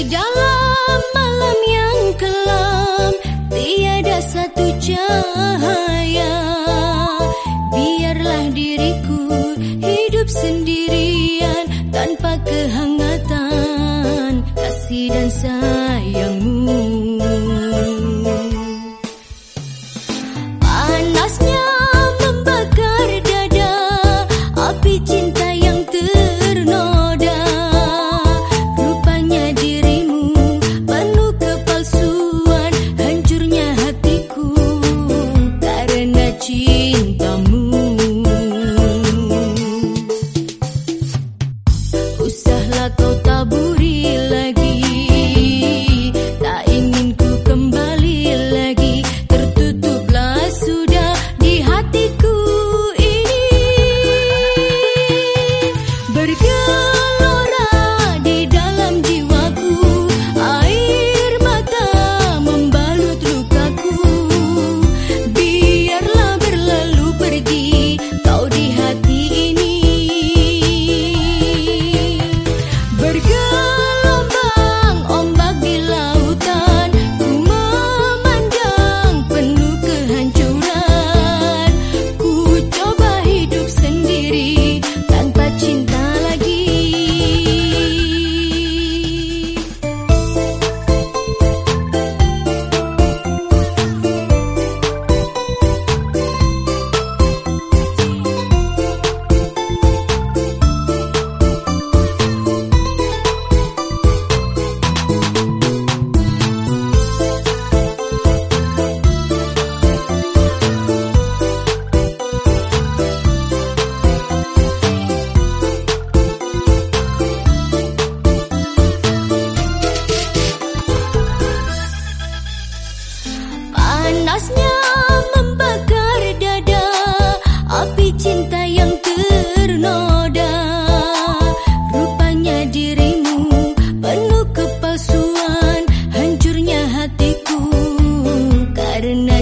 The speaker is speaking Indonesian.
Di dalam malam yang kelam Tiada satu cahaya. Biarlah diriku hidup sendirian Tanpa kehangatan karena